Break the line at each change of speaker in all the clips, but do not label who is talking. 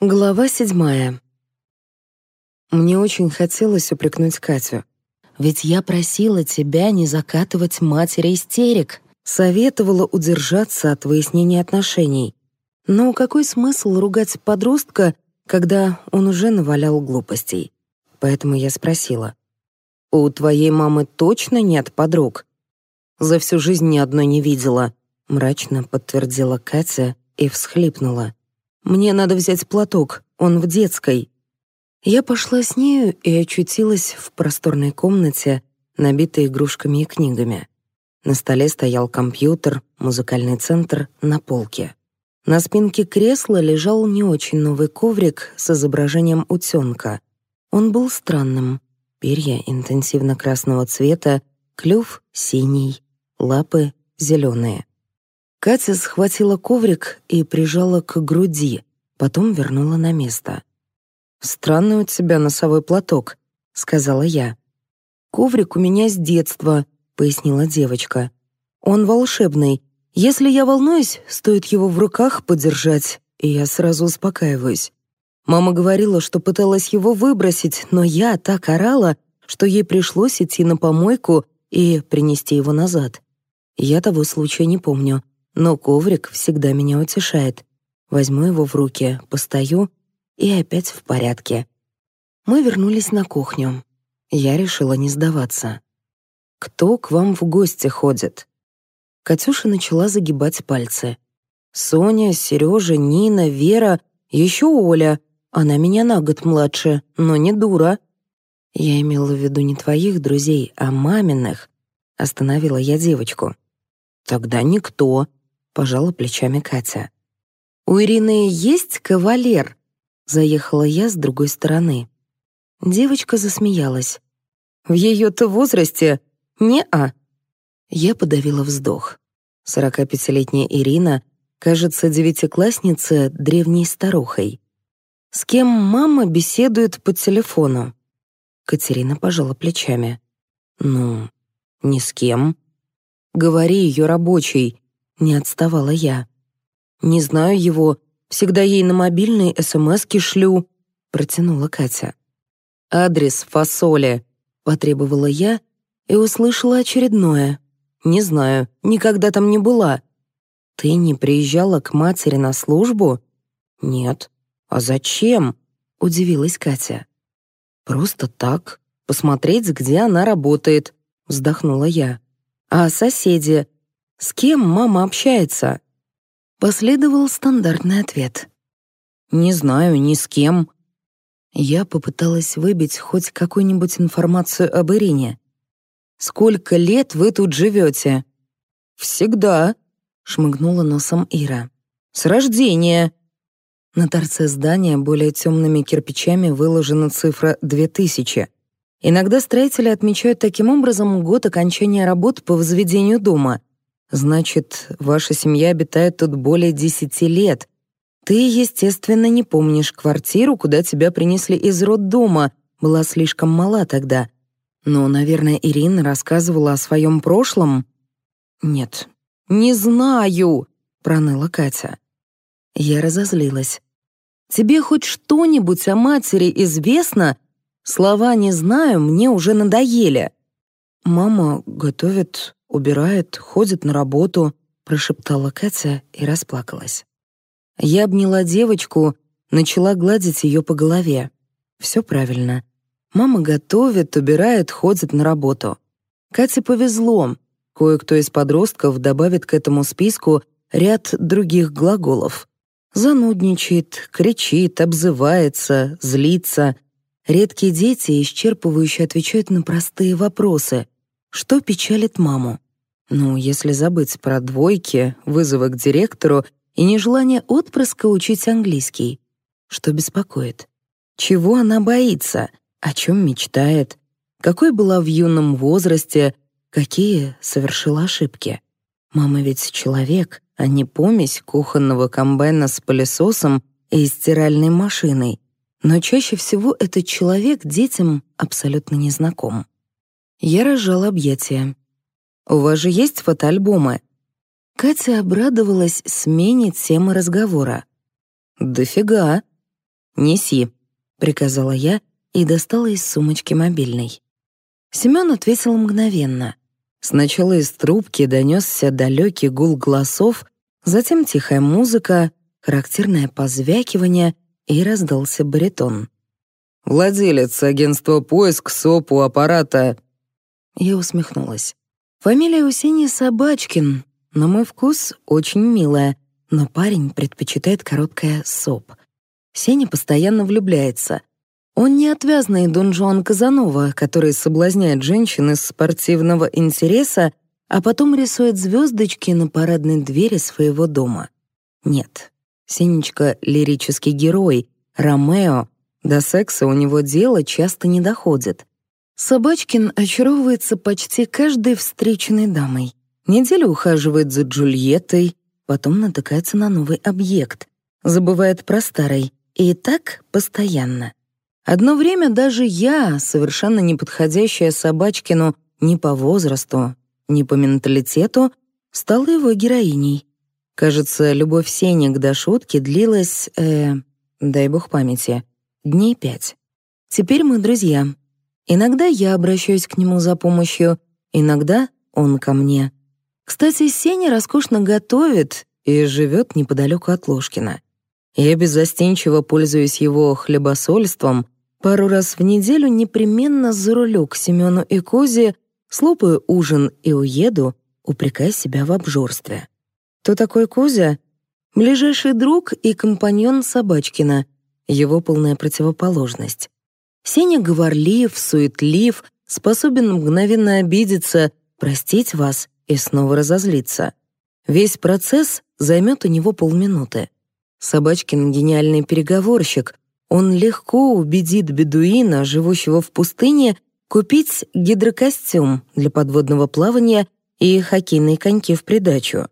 Глава седьмая. Мне очень хотелось упрекнуть Катю. Ведь я просила тебя не закатывать матери истерик, советовала удержаться от выяснения отношений. Но какой смысл ругать подростка, когда он уже навалял глупостей? Поэтому я спросила. «У твоей мамы точно нет подруг?» «За всю жизнь ни одной не видела», — мрачно подтвердила Катя и всхлипнула. Мне надо взять платок, он в детской». Я пошла с нею и очутилась в просторной комнате, набитой игрушками и книгами. На столе стоял компьютер, музыкальный центр на полке. На спинке кресла лежал не очень новый коврик с изображением утенка. Он был странным. Перья интенсивно-красного цвета, клюв синий, лапы зеленые. Катя схватила коврик и прижала к груди, потом вернула на место. «Странный у тебя носовой платок», — сказала я. «Коврик у меня с детства», — пояснила девочка. «Он волшебный. Если я волнуюсь, стоит его в руках подержать, и я сразу успокаиваюсь. Мама говорила, что пыталась его выбросить, но я так орала, что ей пришлось идти на помойку и принести его назад. Я того случая не помню, но коврик всегда меня утешает. Возьму его в руки, постою, и опять в порядке. Мы вернулись на кухню. Я решила не сдаваться. «Кто к вам в гости ходит?» Катюша начала загибать пальцы. «Соня, Сережа, Нина, Вера, еще Оля. Она меня на год младше, но не дура». «Я имела в виду не твоих друзей, а маминых», — остановила я девочку. «Тогда никто», пожала плечами Катя. «У Ирины есть кавалер?» Заехала я с другой стороны. Девочка засмеялась. «В ее-то возрасте? Не-а». Я подавила вздох. 45-летняя Ирина кажется девятиклассница древней старухой. «С кем мама беседует по телефону?» Катерина пожала плечами. «Ну, ни с кем. Говори ее рабочий, не отставала я. «Не знаю его, всегда ей на мобильный СМСки шлю», — протянула Катя. «Адрес фасоли», — потребовала я и услышала очередное. «Не знаю, никогда там не была». «Ты не приезжала к матери на службу?» «Нет». «А зачем?» — удивилась Катя. «Просто так, посмотреть, где она работает», — вздохнула я. «А соседи? С кем мама общается?» Последовал стандартный ответ. «Не знаю, ни с кем». Я попыталась выбить хоть какую-нибудь информацию об Ирине. «Сколько лет вы тут живете?» «Всегда», — шмыгнула носом Ира. «С рождения». На торце здания более темными кирпичами выложена цифра 2000. Иногда строители отмечают таким образом год окончания работ по возведению дома. Значит, ваша семья обитает тут более десяти лет. Ты, естественно, не помнишь квартиру, куда тебя принесли из роддома, была слишком мала тогда. Но, наверное, Ирина рассказывала о своем прошлом? Нет, не знаю, проныла Катя. Я разозлилась. Тебе хоть что-нибудь о матери известно? Слова «не знаю» мне уже надоели. Мама готовит убирает, ходит на работу», — прошептала Катя и расплакалась. Я обняла девочку, начала гладить ее по голове. Все правильно. Мама готовит, убирает, ходит на работу. Кате повезло. Кое-кто из подростков добавит к этому списку ряд других глаголов. Занудничает, кричит, обзывается, злится. Редкие дети исчерпывающе отвечают на простые вопросы — что печалит маму? Ну, если забыть про двойки, вызовы к директору и нежелание отпрыска учить английский. Что беспокоит? Чего она боится? О чем мечтает? Какой была в юном возрасте? Какие совершила ошибки? Мама ведь человек, а не помесь кухонного комбайна с пылесосом и стиральной машиной. Но чаще всего этот человек детям абсолютно не знаком. Я разжала объятия. «У вас же есть фотоальбомы?» Катя обрадовалась смене темы разговора. «Дофига». неси», — приказала я и достала из сумочки мобильный. Семён ответил мгновенно. Сначала из трубки донесся далекий гул голосов, затем тихая музыка, характерное позвякивание и раздался баритон.
«Владелец агентства «Поиск» СОПу аппарата...»
Я усмехнулась. Фамилия у Сени Собачкин. На мой вкус очень милая, но парень предпочитает короткое «СОП». Сеня постоянно влюбляется. Он не отвязный Дон Жуан Казанова, который соблазняет женщин из спортивного интереса, а потом рисует звездочки на парадной двери своего дома. Нет, Сенечка — лирический герой, Ромео. До секса у него дело часто не доходит. Собачкин очаровывается почти каждой встреченной дамой. Неделю ухаживает за Джульеттой, потом натыкается на новый объект, забывает про старый, и так постоянно. Одно время даже я, совершенно не подходящая Собачкину ни по возрасту, ни по менталитету, стала его героиней. Кажется, любовь Сени к Дашутке длилась, э, дай бог памяти, дней пять. Теперь мы друзья. Иногда я обращаюсь к нему за помощью, иногда он ко мне. Кстати, Сеня роскошно готовит и живет неподалеку от Ложкина. Я беззастенчиво пользуюсь его хлебосольством — Пару раз в неделю непременно зарулю к Семену и Козе, слопаю ужин и уеду, упрекая себя в обжорстве. Кто такой Кузя? Ближайший друг и компаньон Собачкина, его полная противоположность. Сеня говорлив, суетлив, способен мгновенно обидеться, простить вас и снова разозлиться. Весь процесс займет у него полминуты. Собачкин — гениальный переговорщик, он легко убедит бедуина, живущего в пустыне, купить гидрокостюм для подводного плавания и хоккейные коньки в придачу.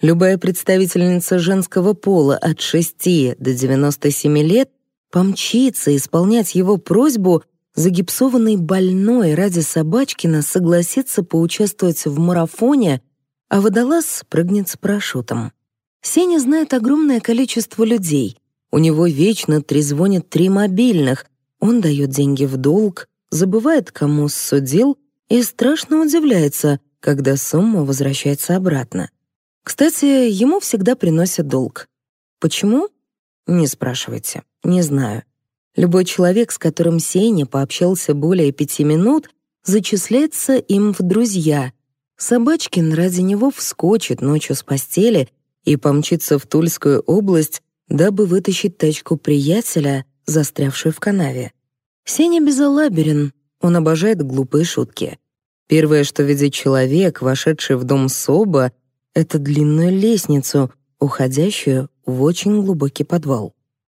Любая представительница женского пола от 6 до 97 лет помчится исполнять его просьбу, загипсованный больной ради Собачкина согласится поучаствовать в марафоне, а водолаз прыгнет с парашютом. Сеня знает огромное количество людей — у него вечно трезвонят три мобильных. Он дает деньги в долг, забывает, кому судил, и страшно удивляется, когда сумма возвращается обратно. Кстати, ему всегда приносят долг. Почему? Не спрашивайте, не знаю. Любой человек, с которым Сеня пообщался более пяти минут, зачисляется им в друзья. Собачкин ради него вскочит ночью с постели и помчится в Тульскую область дабы вытащить тачку приятеля, застрявшую в канаве. Сеня безалаберен, он обожает глупые шутки. Первое, что видит человек, вошедший в дом Соба, это длинную лестницу, уходящую в очень глубокий подвал.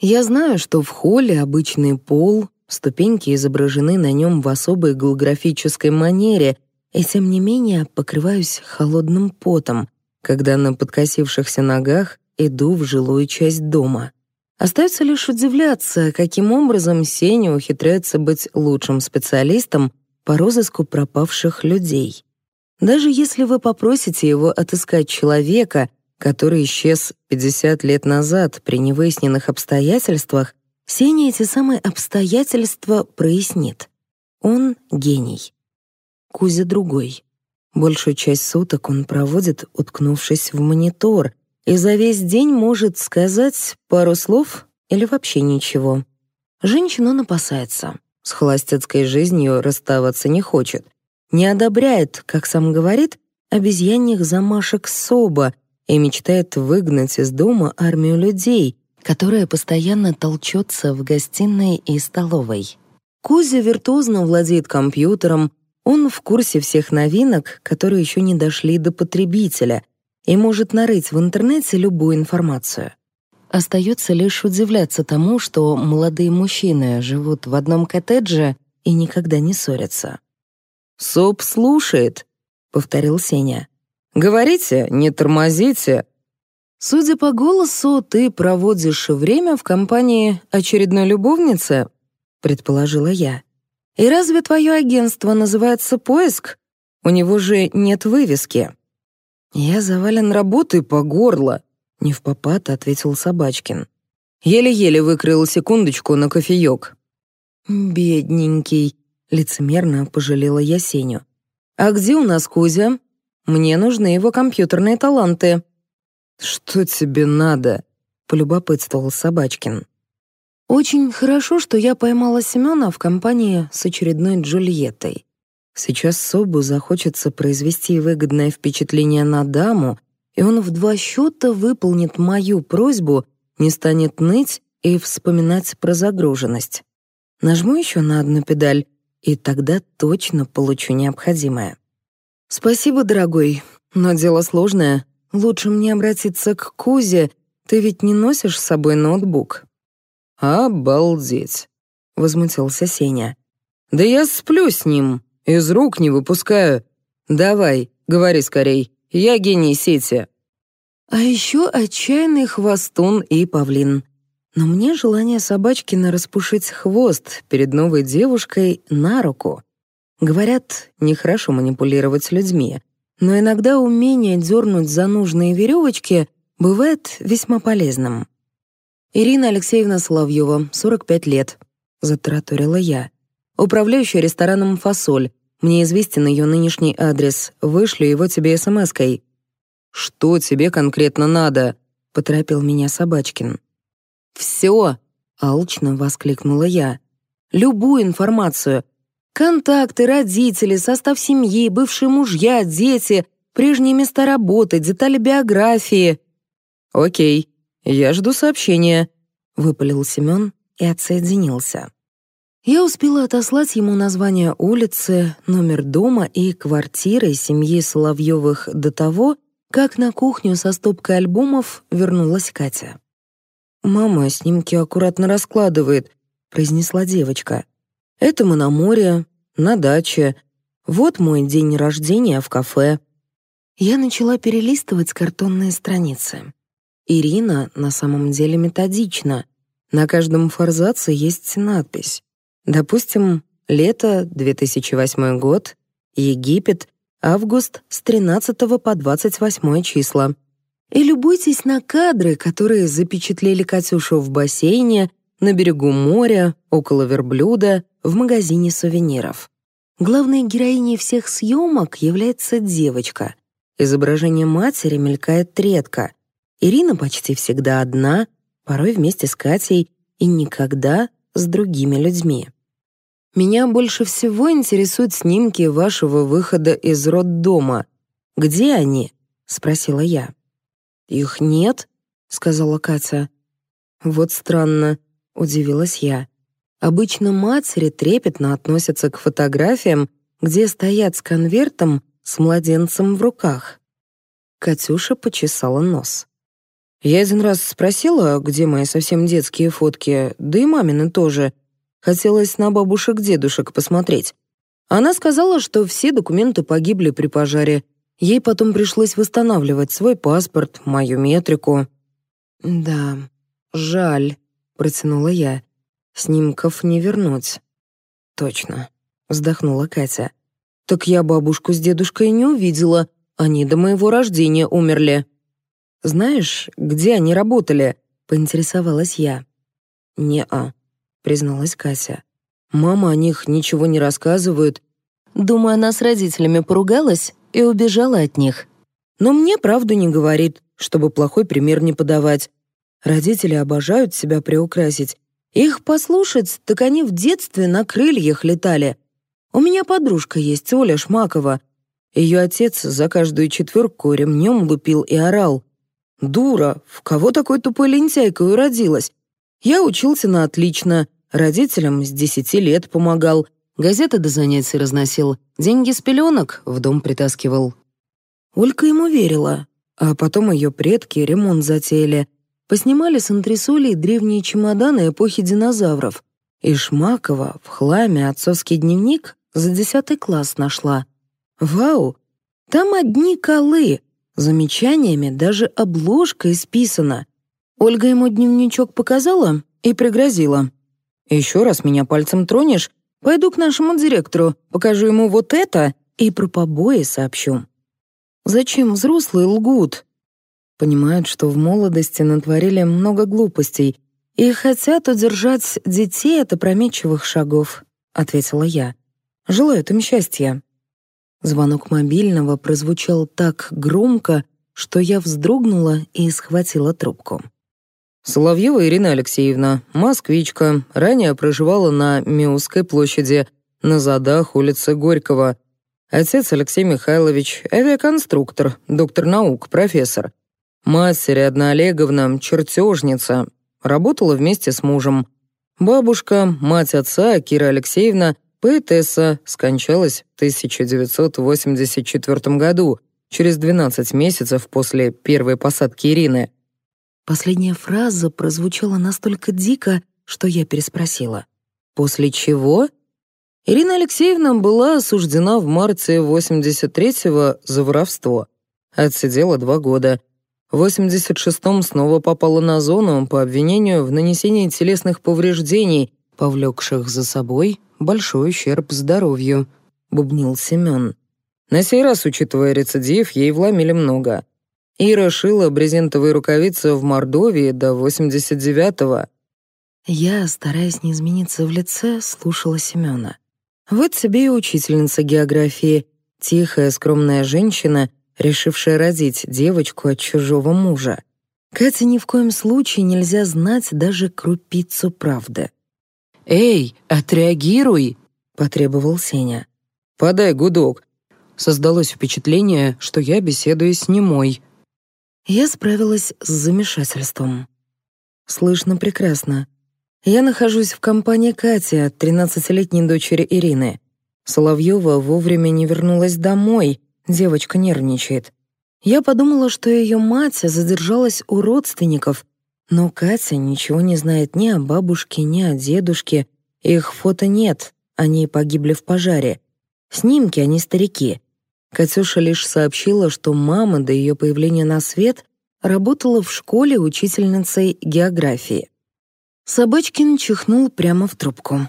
Я знаю, что в холле обычный пол, ступеньки изображены на нем в особой голографической манере, и тем не менее покрываюсь холодным потом, когда на подкосившихся ногах иду в жилую часть дома. Остается лишь удивляться, каким образом Сеня ухитряется быть лучшим специалистом по розыску пропавших людей. Даже если вы попросите его отыскать человека, который исчез 50 лет назад при невыясненных обстоятельствах, Сеня эти самые обстоятельства прояснит. Он гений. Кузя другой. Большую часть суток он проводит, уткнувшись в монитор, и за весь день может сказать пару слов или вообще ничего. Женщин он опасается, с холостяцкой жизнью расставаться не хочет, не одобряет, как сам говорит, обезьяньих замашек Соба и мечтает выгнать из дома армию людей, которая постоянно толчется в гостиной и столовой. Кузя виртуозно владеет компьютером, он в курсе всех новинок, которые еще не дошли до потребителя, и может нарыть в интернете любую информацию. Остается лишь удивляться тому, что молодые мужчины живут в одном коттедже и никогда не ссорятся.
«Соп слушает», — повторил Сеня. «Говорите, не тормозите».
«Судя по голосу, ты проводишь время в компании очередной любовницы», — предположила я. «И разве твое агентство называется «Поиск»? У него же нет вывески». «Я завален работой по горло», — не в попад ответил Собачкин.
Еле-еле выкрыл секундочку на кофеёк».
«Бедненький», — лицемерно пожалела я Сеню. «А где у нас Кузя? Мне нужны его компьютерные таланты».
«Что тебе надо?» — полюбопытствовал Собачкин.
«Очень хорошо, что я поймала Семена в компании с очередной Джульеттой. Сейчас Собу захочется произвести выгодное впечатление на даму, и он в два счета выполнит мою просьбу, не станет ныть и вспоминать про загруженность. Нажму еще на одну педаль, и тогда точно получу необходимое. «Спасибо, дорогой, но дело сложное. Лучше мне обратиться к Кузе, ты ведь не носишь с собой ноутбук».
«Обалдеть!» — возмутился Сеня. «Да я сплю с ним, из рук не выпускаю. Давай, говори скорей, я гений сети».
А еще отчаянный хвостун и павлин. Но мне желание собачкина распушить хвост перед новой девушкой на руку. Говорят, нехорошо манипулировать людьми, но иногда умение дернуть за нужные веревочки бывает весьма полезным. Ирина Алексеевна Соловьева, 45 лет, затараторила я. Управляющая рестораном «Фасоль». Мне известен ее нынешний адрес. Вышлю его тебе смс-кой.
«Что тебе конкретно надо?» — поторопил меня Собачкин.
«Все!» — алчно воскликнула я. «Любую информацию. Контакты, родители, состав семьи, бывшие мужья, дети, прежние места работы, детали биографии».
«Окей, я жду сообщения», — выпалил Семен и отсоединился.
Я успела отослать ему название улицы, номер дома и квартиры семьи Соловьевых до того, как на кухню со стопкой альбомов вернулась Катя.
«Мама снимки аккуратно раскладывает», — произнесла девочка. «Это мы на море, на даче. Вот мой день рождения в кафе».
Я начала перелистывать картонные страницы. Ирина на самом деле методична. На каждом форзаце есть надпись. Допустим, лето, 2008 год, Египет, август с 13 по 28 числа. И любуйтесь на кадры, которые запечатлели Катюшу в бассейне, на берегу моря, около верблюда, в магазине сувениров. Главной героиней всех съемок является девочка. Изображение матери мелькает редко. Ирина почти всегда одна, порой вместе с Катей и никогда с другими людьми. Меня больше всего интересуют снимки вашего выхода из роддома. Где они? спросила я. Их нет, сказала Катя. Вот странно, удивилась я. Обычно матери трепетно относятся к фотографиям, где стоят с конвертом с младенцем в руках. Катюша почесала нос. Я один раз спросила, где мои совсем детские фотки, да и мамины тоже, Хотелось на бабушек-дедушек посмотреть. Она сказала, что все документы погибли при пожаре. Ей потом пришлось восстанавливать свой паспорт, мою метрику. «Да, жаль», — протянула я. «Снимков не вернуть». «Точно», — вздохнула Катя. «Так я бабушку с дедушкой не увидела. Они до моего рождения умерли». «Знаешь, где они работали?» — поинтересовалась я. «Не-а», — призналась Кася. «Мама о них ничего не рассказывает. Думаю, она с родителями поругалась и убежала от них. Но мне правду не говорит, чтобы плохой пример не подавать. Родители обожают себя приукрасить. Их послушать, так они в детстве на крыльях летали. У меня подружка есть, Оля Шмакова. Ее отец за каждую четверку ремнем лупил и орал. «Дура, в кого такой тупой лентяйкой уродилась? Я учился на отлично, родителям с десяти лет помогал, газеты до занятий разносил, деньги с пеленок в дом притаскивал. Олька ему верила, а потом ее предки ремонт затеяли. Поснимали с антресолей древние чемоданы эпохи динозавров. И Шмакова в хламе отцовский дневник за десятый класс нашла. Вау! Там одни колы, замечаниями даже обложка исписана. Ольга ему дневничок показала и пригрозила. «Еще раз меня пальцем тронешь, пойду к нашему директору, покажу ему вот это и про побои сообщу». «Зачем взрослые лгут?» Понимают, что в молодости натворили много глупостей, «И хотят удержать детей от опрометчивых шагов», — ответила я. «Желают им счастья». Звонок мобильного прозвучал так громко, что я вздрогнула и схватила трубку.
Соловьева Ирина Алексеевна, москвичка, ранее проживала на Миусской площади, на задах улицы Горького. Отец Алексей Михайлович, авиаконструктор, доктор наук, профессор. Мать Рядна Олеговна, чертежница, работала вместе с мужем. Бабушка, мать отца, Кира Алексеевна, поэтесса, скончалась в 1984 году, через 12 месяцев после первой посадки Ирины.
Последняя фраза прозвучала настолько дико, что я переспросила. «После чего?» Ирина Алексеевна была осуждена в марте 83-го за воровство. Отсидела два года. В 86-м снова попала на зону по обвинению в нанесении телесных повреждений, повлекших за собой большой ущерб здоровью, бубнил Семен. На сей раз, учитывая рецидив, ей вломили много. Ира шила брезентовые рукавицы в Мордовии до 89-го. Я, стараясь не измениться в лице, слушала Семёна. Вот тебе и учительница географии, тихая, скромная женщина, решившая родить девочку от чужого мужа. Кате ни в коем случае нельзя знать даже крупицу правды.
«Эй, отреагируй!» — потребовал Сеня. «Подай гудок». Создалось впечатление, что я беседую с немой.
Я справилась с замешательством. Слышно прекрасно. Я нахожусь в компании Кати, 13-летней дочери Ирины. Соловьева вовремя не вернулась домой, девочка нервничает. Я подумала, что ее мать задержалась у родственников, но Катя ничего не знает ни о бабушке, ни о дедушке. Их фото нет, они погибли в пожаре. Снимки, они старики. Катюша лишь сообщила, что мама до ее появления на свет работала в школе учительницей географии. Собачкин чихнул прямо в трубку.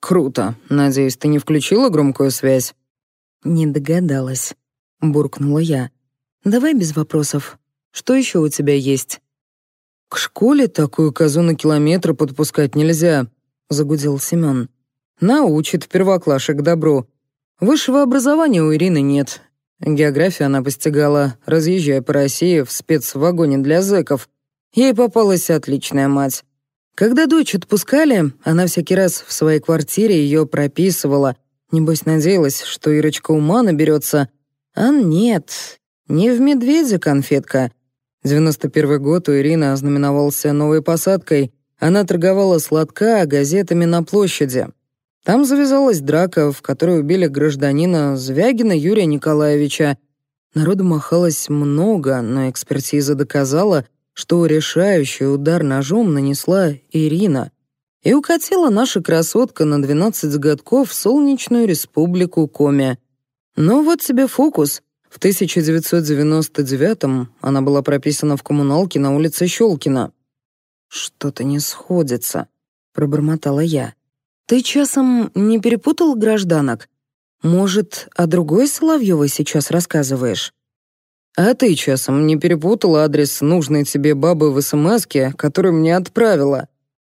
«Круто. Надеюсь, ты не включила громкую связь?»
«Не догадалась», — буркнула я. «Давай без вопросов. Что еще у тебя есть?»
«К школе такую козу на километр подпускать нельзя», — загудел Семен. «Научит первоклашек добру. Высшего образования у Ирины нет. Географию она постигала, разъезжая по России в спецвагоне для зэков. Ей попалась отличная мать. Когда дочь отпускали, она всякий раз в своей квартире ее прописывала. Небось, надеялась, что Ирочка ума наберется. А нет, не в медведя конфетка. 91 год у Ирины ознаменовался новой посадкой. Она торговала сладка газетами на площади. Там завязалась драка, в которой убили гражданина Звягина Юрия Николаевича. Народу махалось много, но экспертиза доказала, что решающий удар ножом нанесла Ирина. И укатила наша красотка на 12 годков в солнечную республику Коми. Но вот тебе фокус. В 1999-м она была прописана в коммуналке на улице Щелкина. «Что-то не сходится», — пробормотала я. Ты часом не перепутал гражданок? Может, о другой Соловьевой сейчас рассказываешь? А ты часом не перепутал адрес нужной тебе бабы в СМСке, которую мне отправила?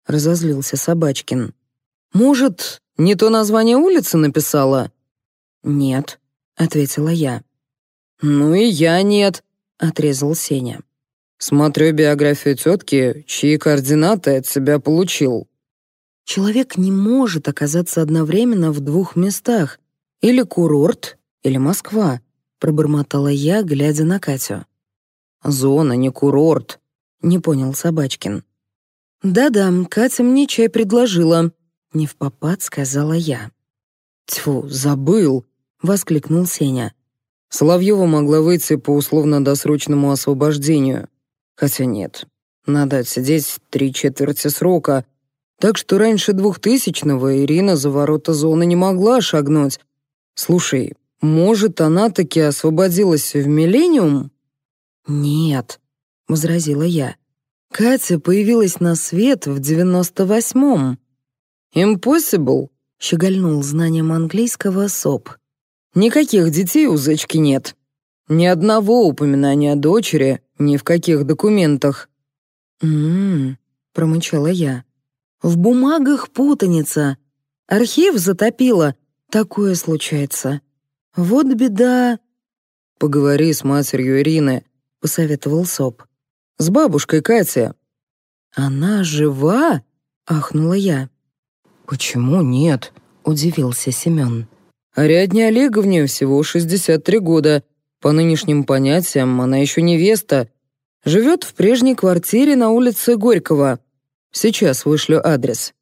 Разозлился Собачкин. Может, не то название улицы написала? Нет, ответила я. Ну и я нет, отрезал Сеня. Смотрю биографию тетки, чьи координаты от себя получил. Человек не может оказаться одновременно в двух местах. Или курорт, или Москва, пробормотала я, глядя на Катю. Зона, не курорт, не понял Собачкин. Да-да, Катя мне чай предложила, не в попад сказала я. Тьфу, забыл, воскликнул Сеня. Соловьева могла выйти по условно-досрочному освобождению. Хотя нет, надо отсидеть три четверти срока, так что раньше двухтысячного Ирина за ворота зоны не могла шагнуть. Слушай, может, она таки освободилась в «Миллениум»?» «Нет», — возразила я. «Катя появилась на свет в девяносто восьмом». «Impossible», — щегольнул знанием английского СОП. «Никаких детей у зечки нет. Ни одного упоминания о дочери, ни в каких документах». «М-м-м», —
промычала я. «В бумагах путаница. Архив затопило. Такое случается. Вот беда...»
«Поговори с матерью Ирины», — посоветовал Соп. «С бабушкой Катя».
«Она жива?» — ахнула я.
«Почему нет?»
— удивился Семен.
«Ариадне Олеговне всего 63 года. По нынешним понятиям она еще невеста. Живет в прежней квартире на улице Горького. Сейчас вышлю адрес».